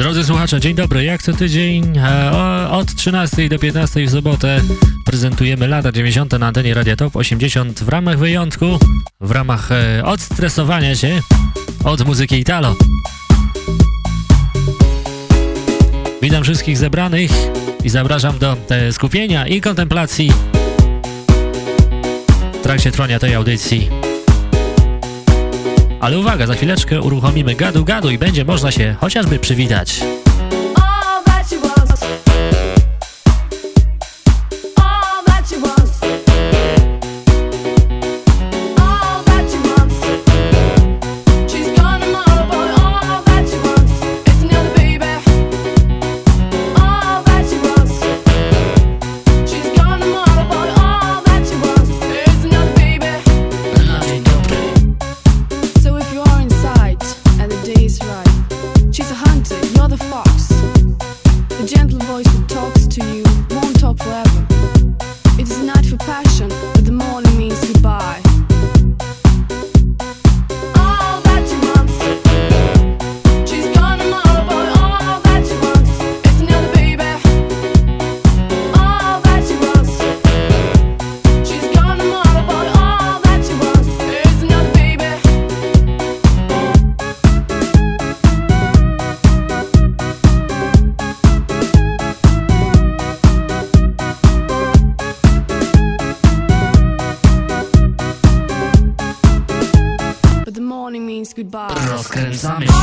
Drodzy słuchacze, dzień dobry. Jak co tydzień e, od 13 do 15 w sobotę prezentujemy lata 90 na antenie Radia Top 80 w ramach wyjątku, w ramach e, odstresowania się od muzyki Italo. Witam wszystkich zebranych i zapraszam do e, skupienia i kontemplacji w trakcie trwania tej audycji. Ale uwaga, za chwileczkę uruchomimy gadu gadu i będzie można się chociażby przywitać. sami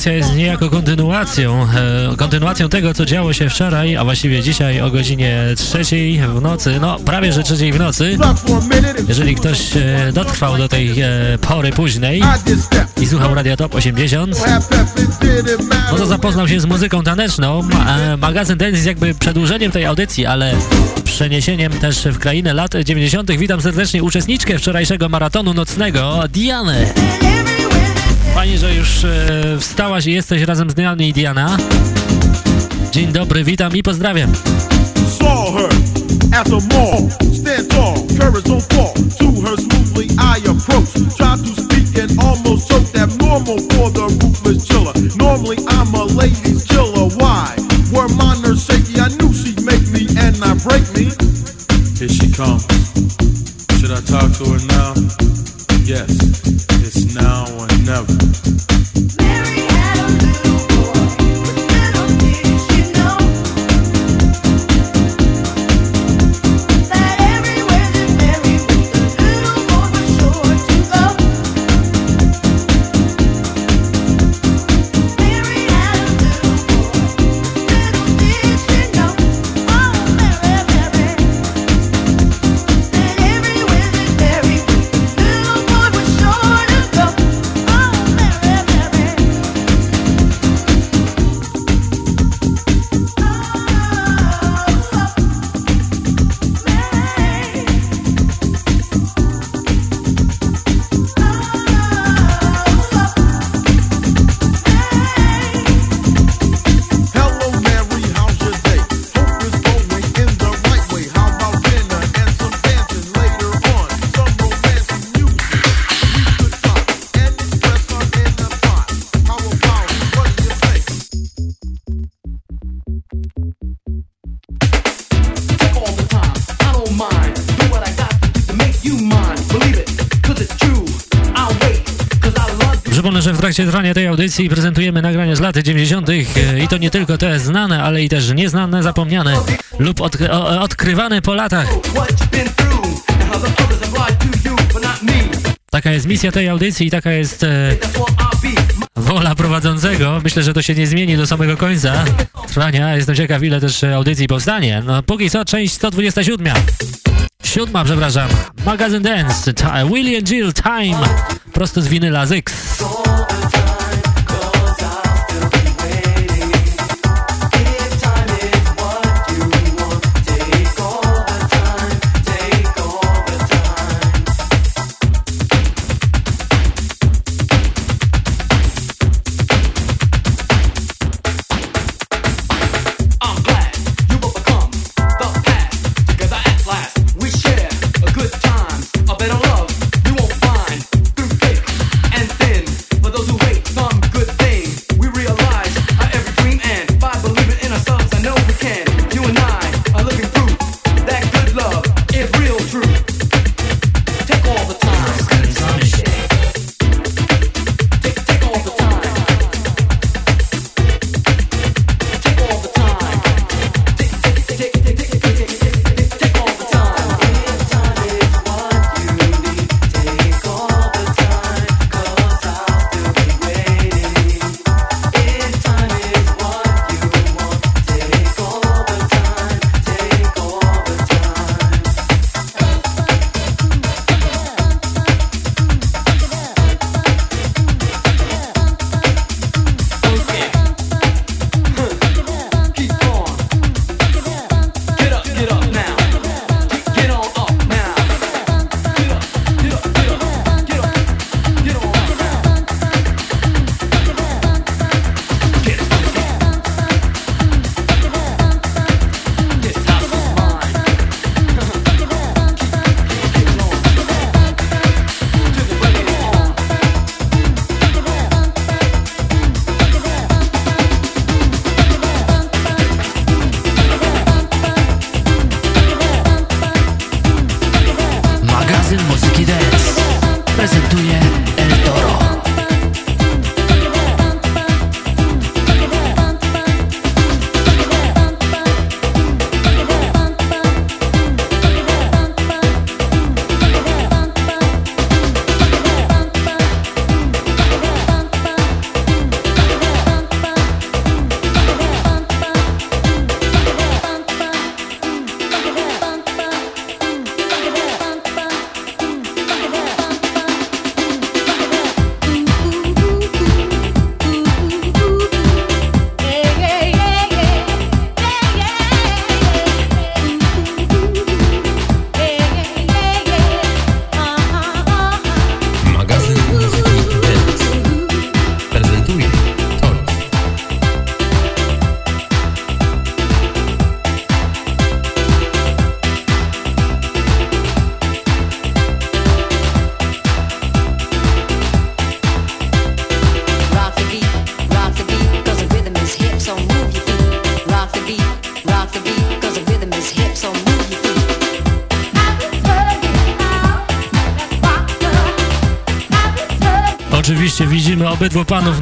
audycja jest niejako kontynuacją, e, kontynuacją tego, co działo się wczoraj, a właściwie dzisiaj o godzinie trzeciej w nocy, no prawie że trzeciej w nocy. Jeżeli ktoś e, dotrwał do tej e, pory późnej i słuchał Radio Top 80, no to zapoznał się z muzyką taneczną. Ma, magazyn Dance jest jakby przedłużeniem tej audycji, ale przeniesieniem też w krainę lat 90. Witam serdecznie uczestniczkę wczorajszego maratonu nocnego, Dianę. Fajnie, że już e, wstałaś i jesteś razem z nami, i Diana. Dzień dobry, witam i pozdrawiam. Saw her at the mall, stand tall, courage don't fall. To her smoothly I approach, try to speak and almost choke that normal for the ruthless chiller. Normally I'm a ladies killer, why? Were my nerves shaky, I knew she'd make me and not break me. Here she comes. Should I talk to her now? Yes, never. Audycji prezentujemy nagrania z lat 90. i to nie tylko te znane, ale i też nieznane, zapomniane lub odkry odkrywane po latach. Taka jest misja tej audycji i taka jest e, wola prowadzącego. Myślę, że to się nie zmieni do samego końca trwania. Jestem ciekaw, ile też audycji powstanie. No, póki co, część 127. Siódma, przepraszam. Magazyn Dance. William Jill Time. Prosto z winyla Zyx.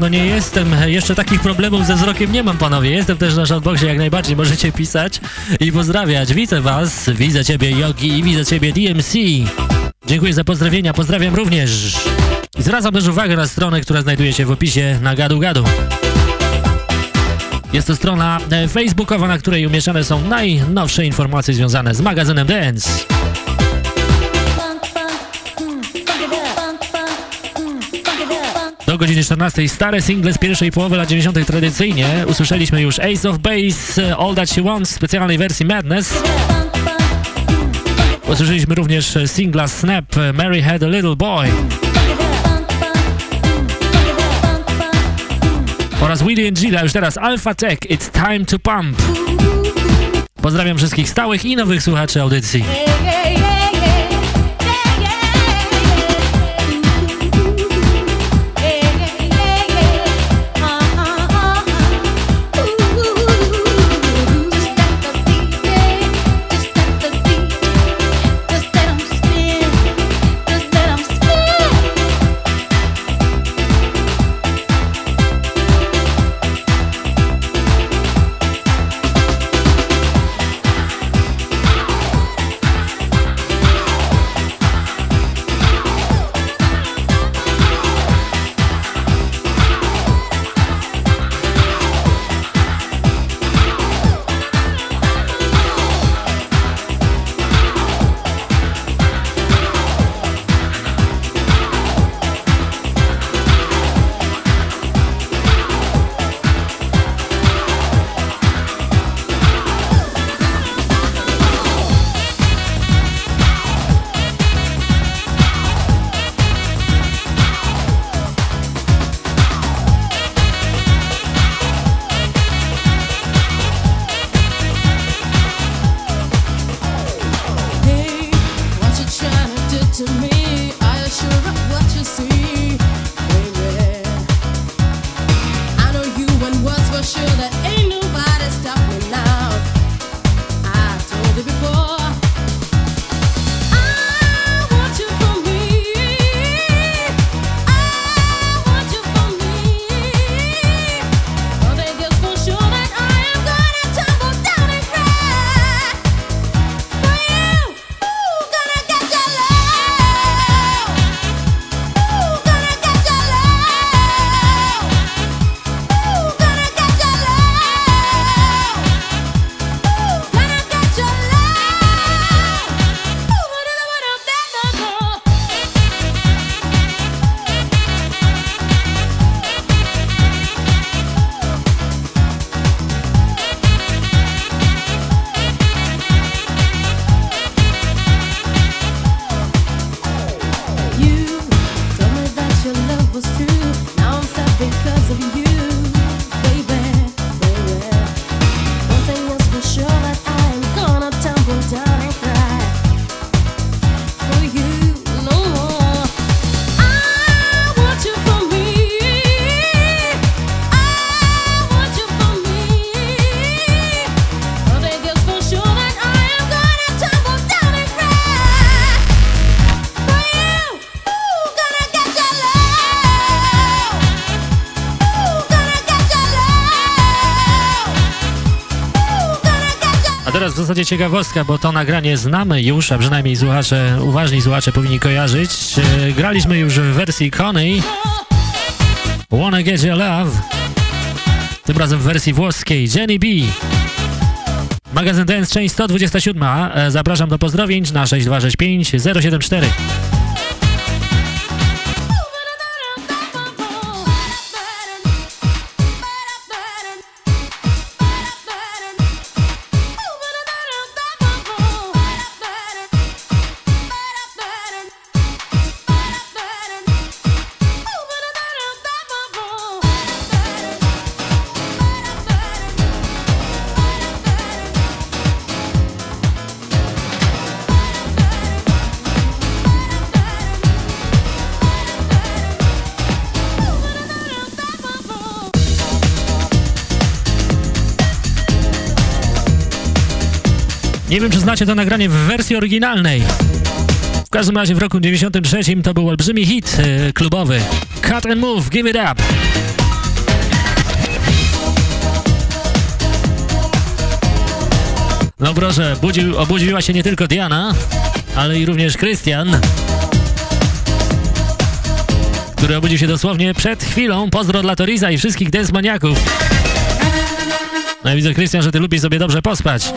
No nie jestem, jeszcze takich problemów ze wzrokiem nie mam, panowie. Jestem też na Shoutboxie jak najbardziej, możecie pisać i pozdrawiać. Widzę was, widzę ciebie Yogi i widzę ciebie DMC. Dziękuję za pozdrowienia, pozdrawiam również. Zwracam też uwagę na stronę, która znajduje się w opisie na Gadu Gadu. Jest to strona e, facebookowa, na której umieszczane są najnowsze informacje związane z magazynem Dance. Do godziny 14 stare single z pierwszej połowy lat 90. tradycyjnie. Usłyszeliśmy już Ace of Base, All That She Wants w specjalnej wersji Madness. Usłyszeliśmy również singla Snap, Mary Had a Little Boy. Oraz William Gilla, już teraz Alpha Tech, It's Time to Pump. Pozdrawiam wszystkich stałych i nowych słuchaczy audycji. Zasadzie ciekawostka, bo to nagranie znamy już, a przynajmniej słuchacze, uważni słuchacze powinni kojarzyć. E, graliśmy już w wersji Coney Wanna Get Your Love, tym razem w wersji włoskiej Jenny B. Magazyn Dance, część 127. E, zapraszam do pozdrowień na 6265 074. znacie to nagranie w wersji oryginalnej. W każdym razie w roku 93 to był olbrzymi hit yy, klubowy. Cut and Move, Give It Up. No proszę, budził, obudziła się nie tylko Diana, ale i również Christian, który obudził się dosłownie przed chwilą. Pozdro dla Toriza i wszystkich dance maniaków. No i widzę, Christian, że ty lubisz sobie dobrze pospać.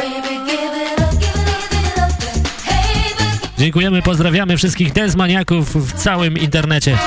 Dziękujemy, pozdrawiamy wszystkich desmaniaków w całym internecie.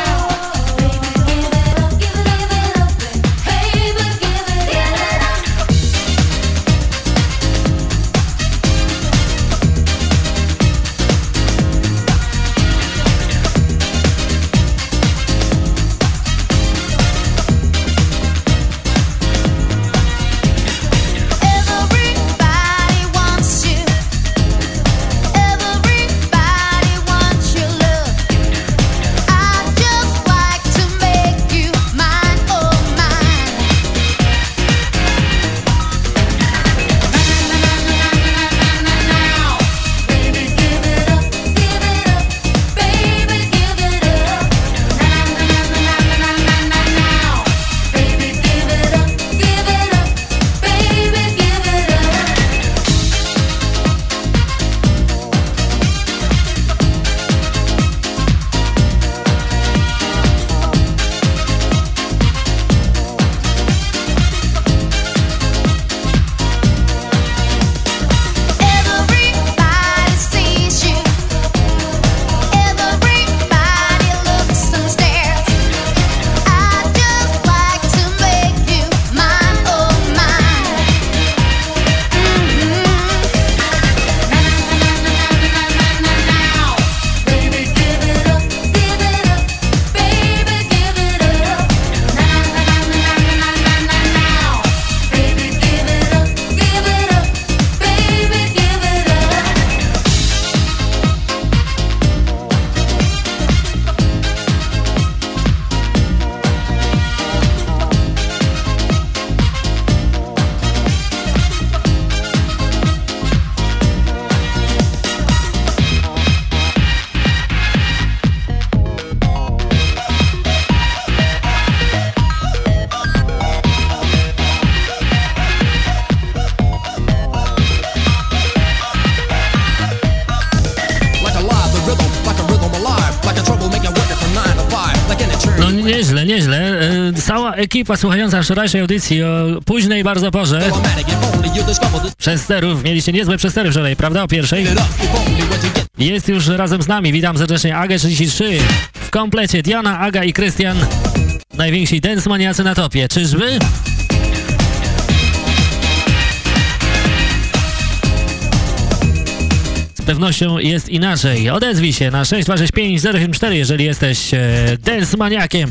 Ekipa słuchająca wczorajszej audycji o późnej bardzo porze. Przez sterów, mieliście niezłe przestery wczoraj, prawda, o pierwszej? Jest już razem z nami, witam serdecznie Agę 33 w komplecie Diana, Aga i Krystian, najwięksi dance maniacy na topie, czyżby? Z pewnością jest inaczej. Odezwij się na 6265 074, jeżeli jesteś e, dance maniakiem.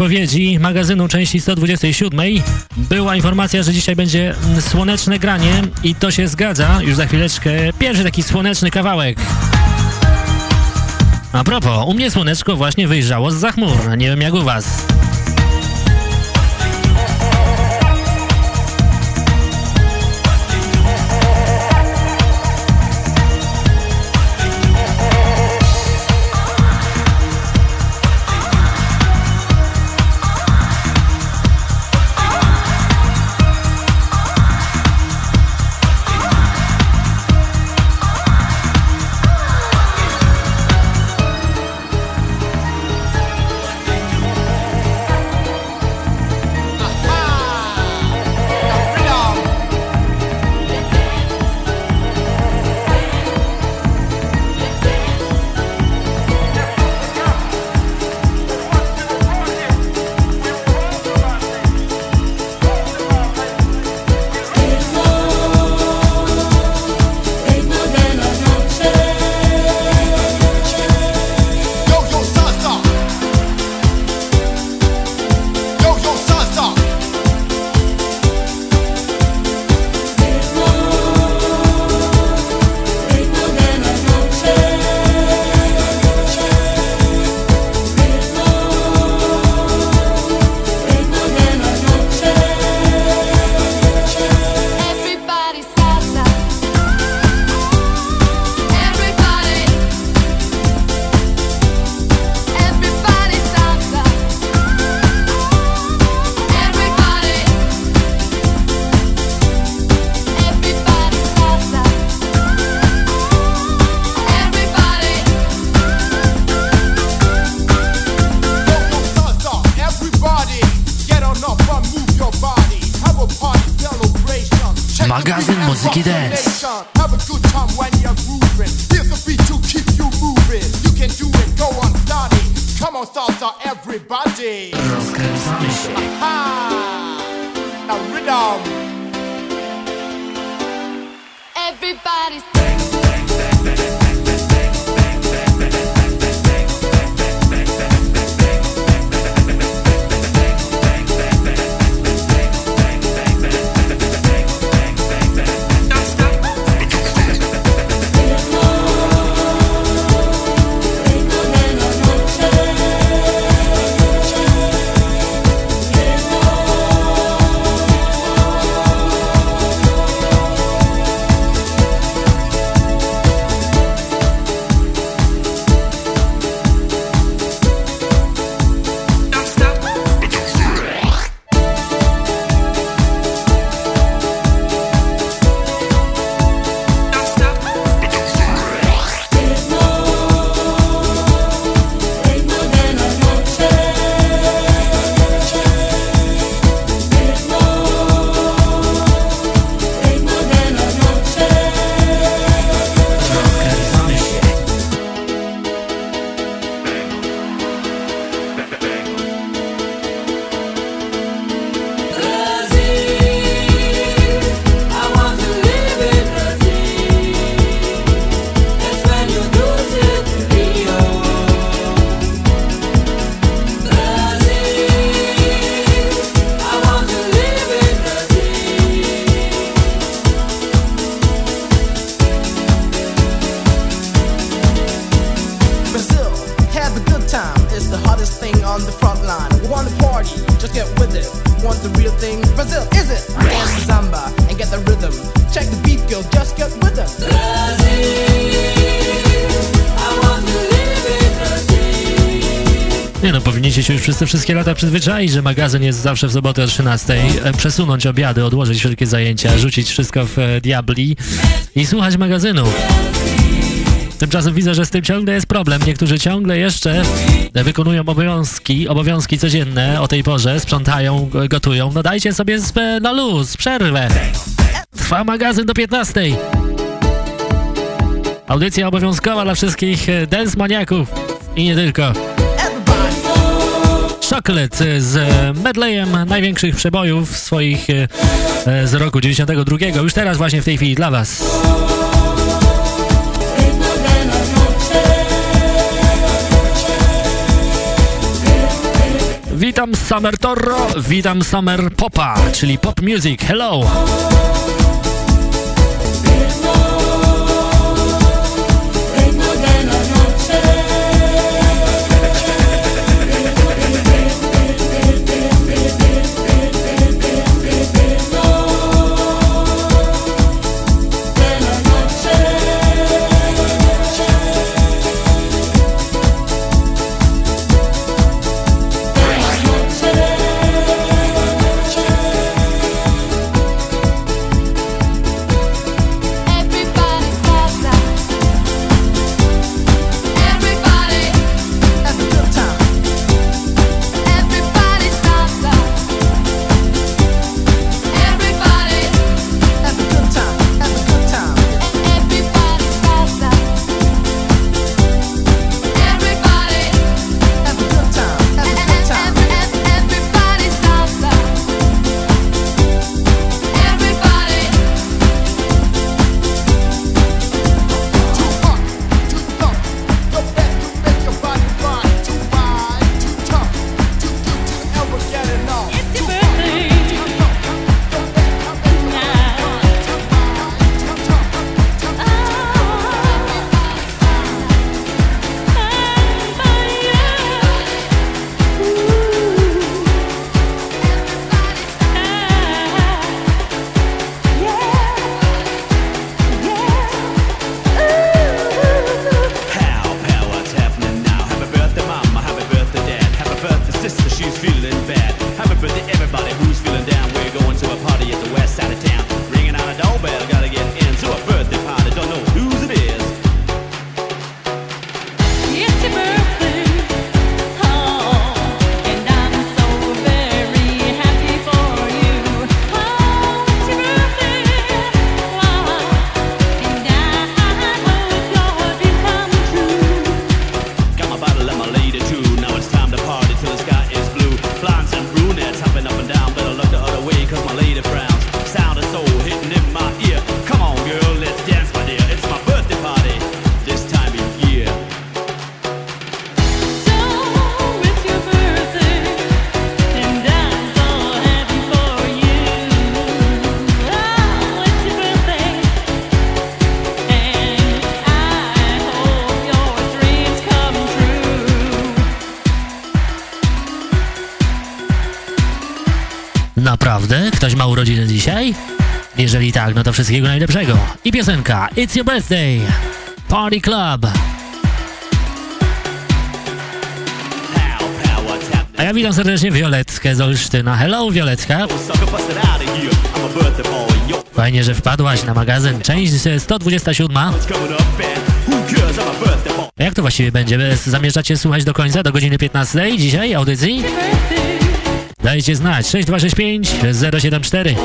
Zapowiedzi magazynu części 127 była informacja, że dzisiaj będzie słoneczne granie i to się zgadza. Już za chwileczkę pierwszy taki słoneczny kawałek. A propos, u mnie słoneczko właśnie wyjrzało z zachmur. Nie wiem jak u was. Te wszystkie lata przyzwyczaić, że magazyn jest zawsze w sobotę o 13. E, przesunąć obiady, odłożyć wszelkie zajęcia, rzucić wszystko w e, diabli i słuchać magazynu. Tymczasem widzę, że z tym ciągle jest problem. Niektórzy ciągle jeszcze wykonują obowiązki, obowiązki codzienne o tej porze, sprzątają, gotują. No dajcie sobie na luz, przerwę. Trwa magazyn do 15. Audycja obowiązkowa dla wszystkich e, dance maniaków i nie tylko. Chocolate e, z medleyem największych przebojów swoich e, e, z roku 92. Już teraz właśnie w tej chwili dla Was. Witam Summer Torro, witam Summer Popa, czyli Pop Music. Hello! Tak, no to wszystkiego najlepszego. I piosenka It's Your Birthday, Party Club. A ja witam serdecznie Violetkę z Olsztyna. Hello, Violetka. Fajnie, że wpadłaś na magazyn. Część 127. A jak to właściwie będzie? Zamierzacie słuchać do końca, do godziny 15 dzisiaj audycji? Dajcie znać 6265 074.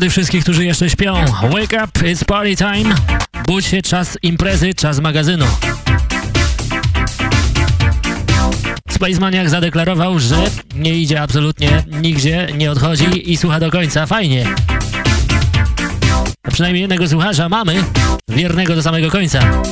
Tych wszystkich, którzy jeszcze śpią. Wake up, it's party time. Budź się, czas imprezy, czas magazynu. Space Maniac zadeklarował, że nie idzie absolutnie nigdzie, nie odchodzi i słucha do końca. Fajnie. A przynajmniej jednego słuchacza mamy, wiernego do samego końca.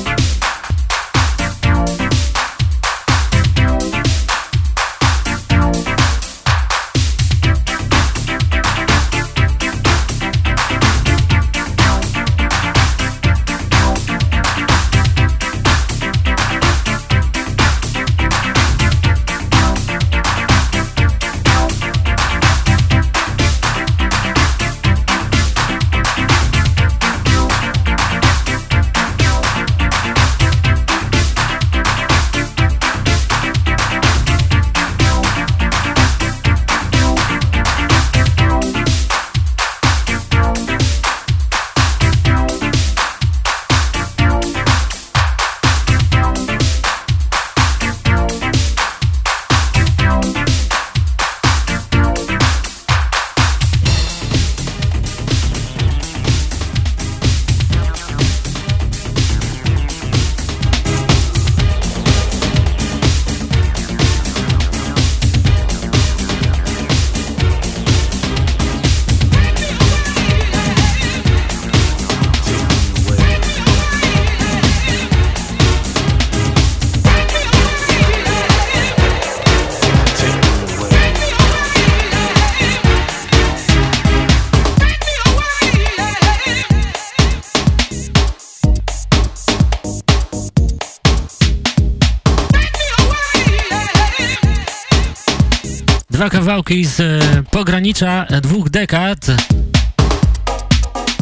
Kawałki z e, pogranicza dwóch dekad.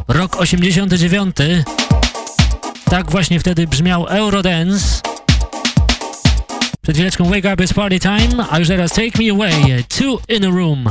Rok 89. Tak właśnie wtedy brzmiał Eurodance. Przed chwileczką Wake Up is Party Time, a już teraz Take Me Away, Two in a Room.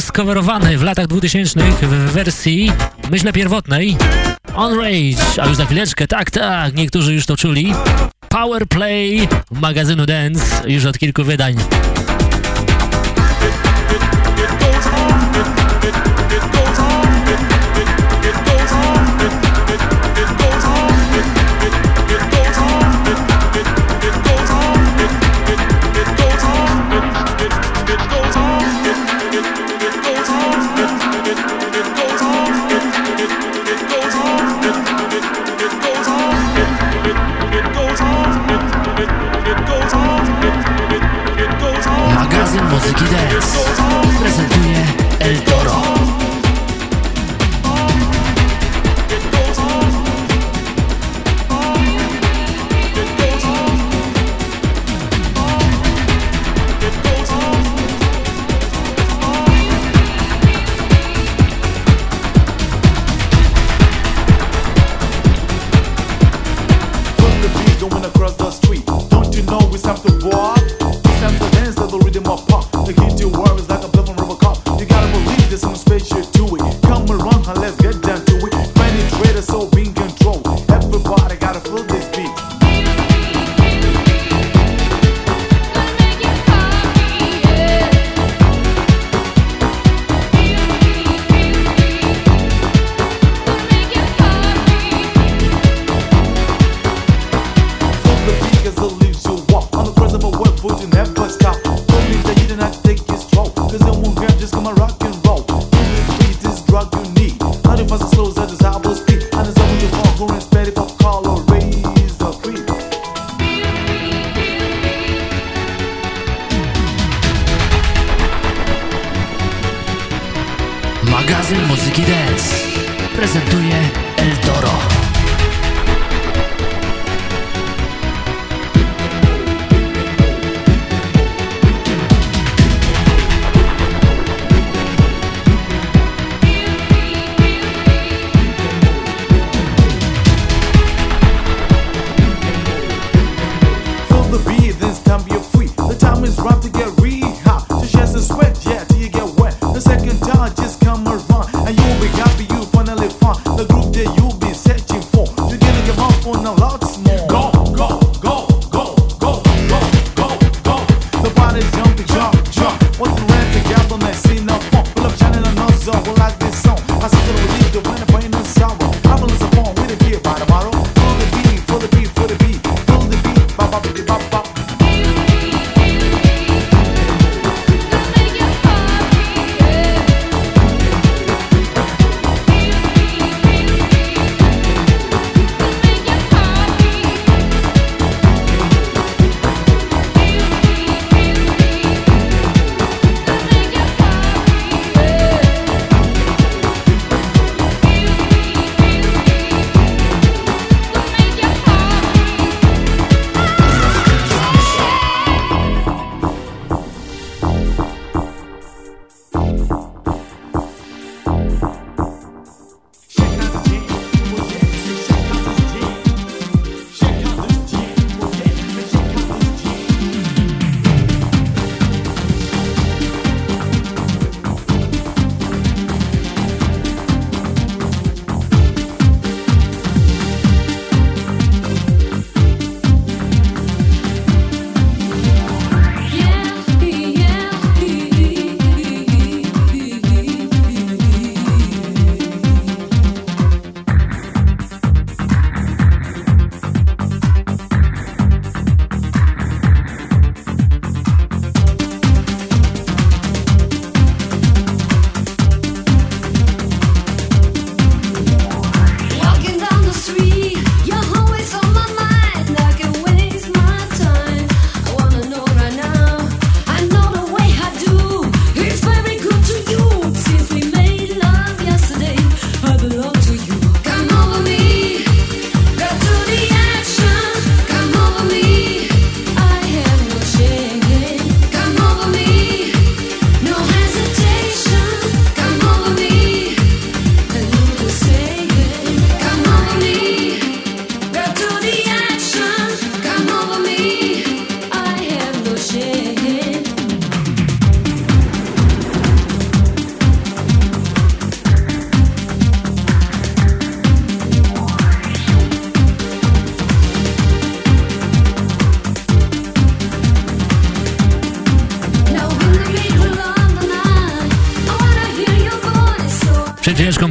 Skowerowany w latach 2000 w wersji, myślę, pierwotnej. On Rage, a już za chwileczkę, tak, tak, niektórzy już to czuli. Power Play magazynu Dance już od kilku wydań. muzyki dance. Prezentuje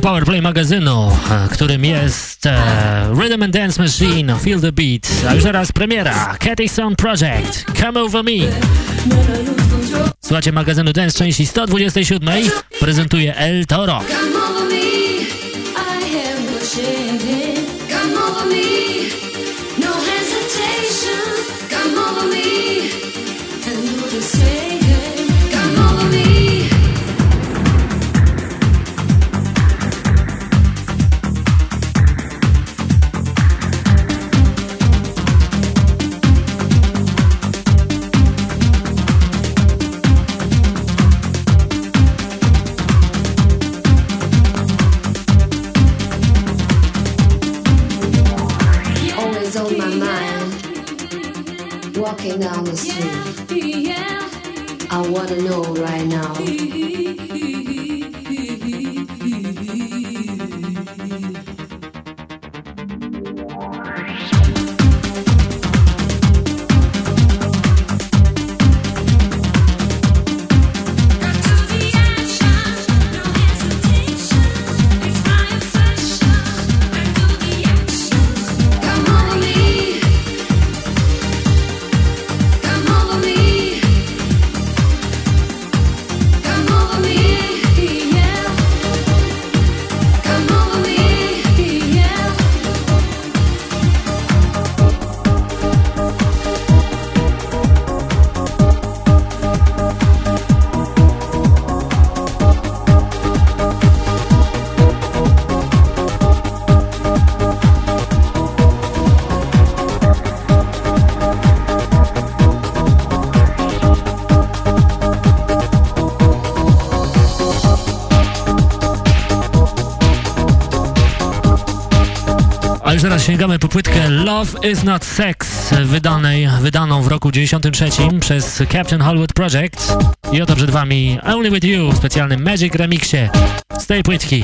Powerplay magazynu, e, którym jest e, Rhythm and Dance Machine, Feel the Beat, a już teraz premiera, Sound Project, Come Over Me. Słuchajcie magazynu Dance części 127, prezentuje El Toro. Sięgamy po płytkę Love is not Sex, wydanej, wydaną w roku 93 przez Captain Hollywood Project. I oto przed wami Only With You w specjalnym Magic Remixie z tej płytki.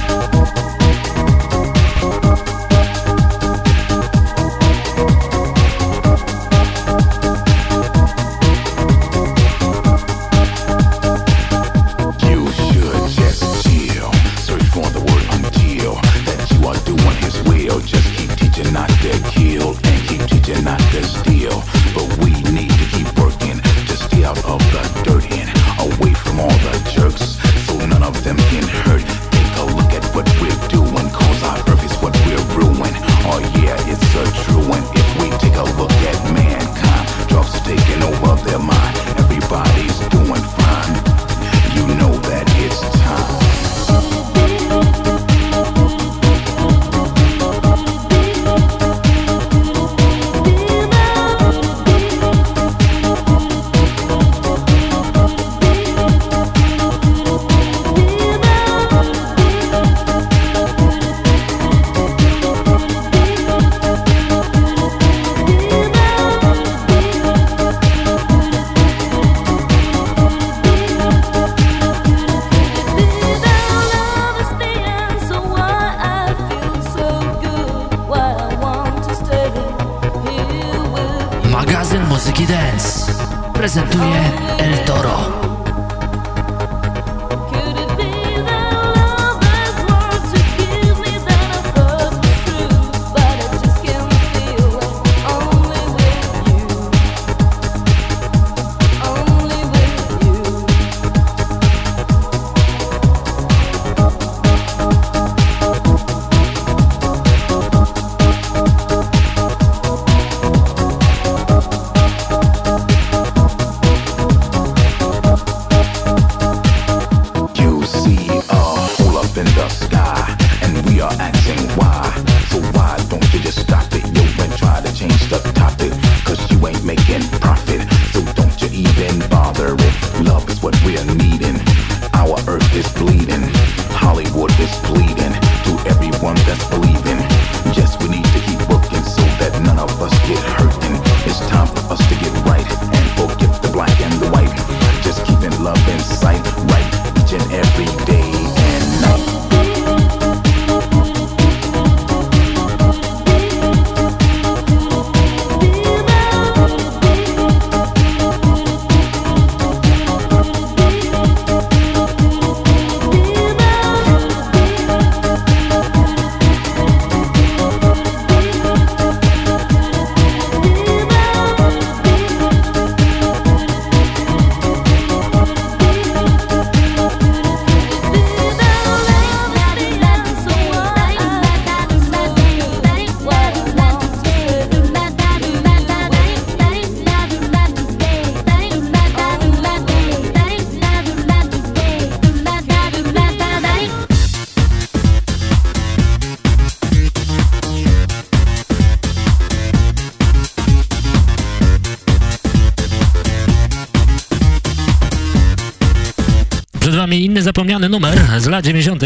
Lat 90.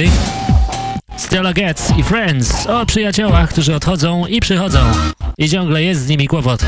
Stella Getz i Friends o przyjaciołach, którzy odchodzą i przychodzą. I ciągle jest z nimi kłopot.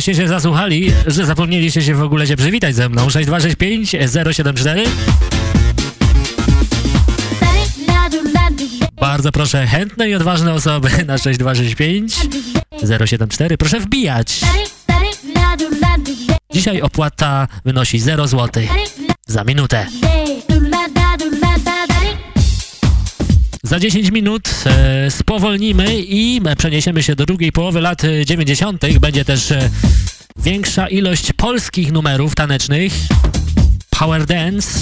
Żeście się zasłuchali, że zapomnieliście się w ogóle się przywitać ze mną. 6265 074 Bardzo proszę chętne i odważne osoby na 6265 074. Proszę wbijać. Dzisiaj opłata wynosi 0 zł za minutę. Za 10 minut e, spowolnimy i przeniesiemy się do drugiej połowy lat 90. Będzie też e, większa ilość polskich numerów tanecznych. Power Dance,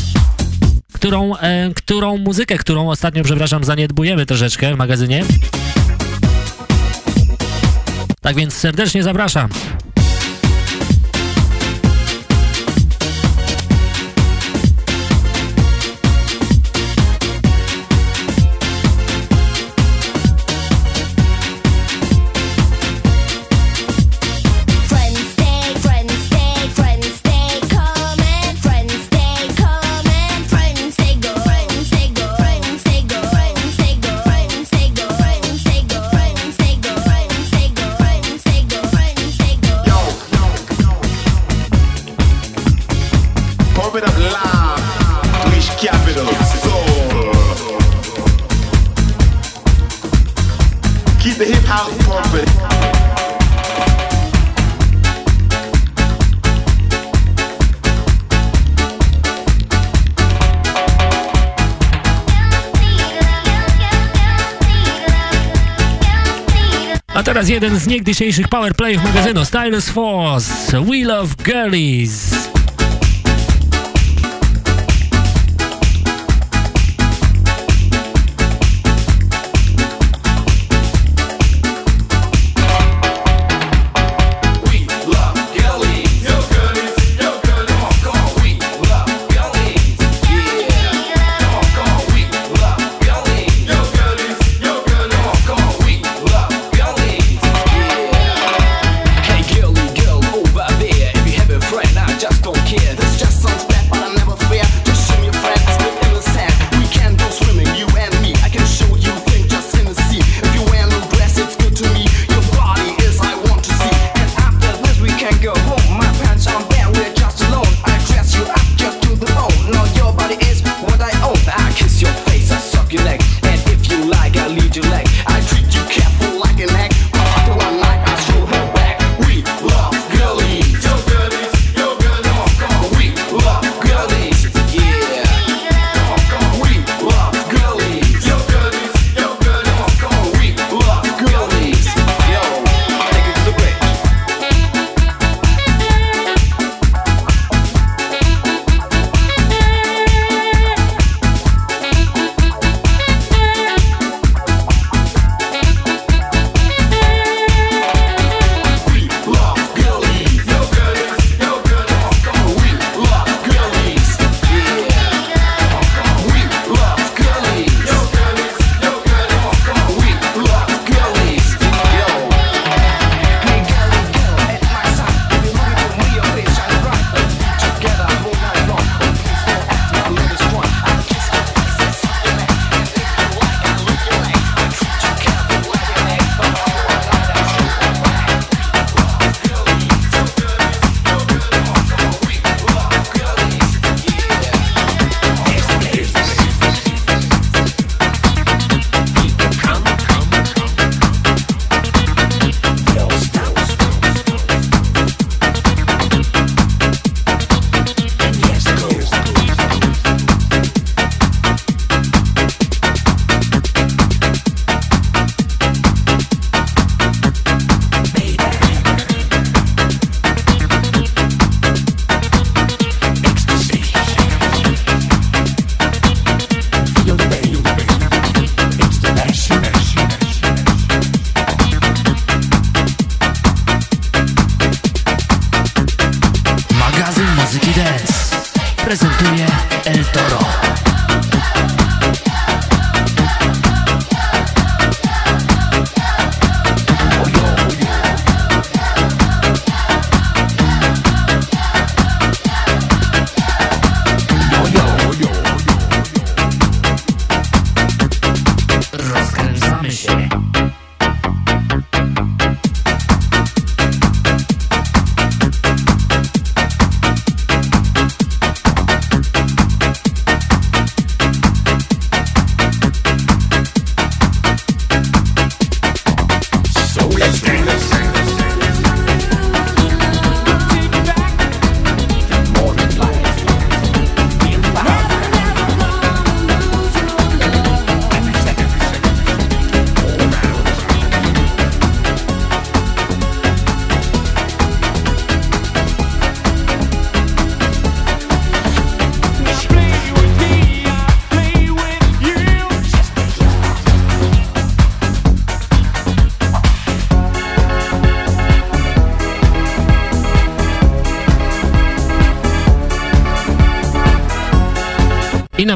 którą, e, którą muzykę, którą ostatnio, przepraszam, zaniedbujemy troszeczkę w magazynie. Tak więc serdecznie zapraszam. Jeden z niegdysiejszych powerplayów magazynu Stylus Force, We Love Girlies.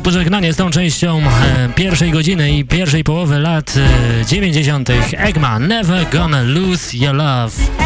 Pożegnanie z tą częścią e, pierwszej godziny i pierwszej połowy lat e, 90. Eggman, Never Gonna Lose Your Love.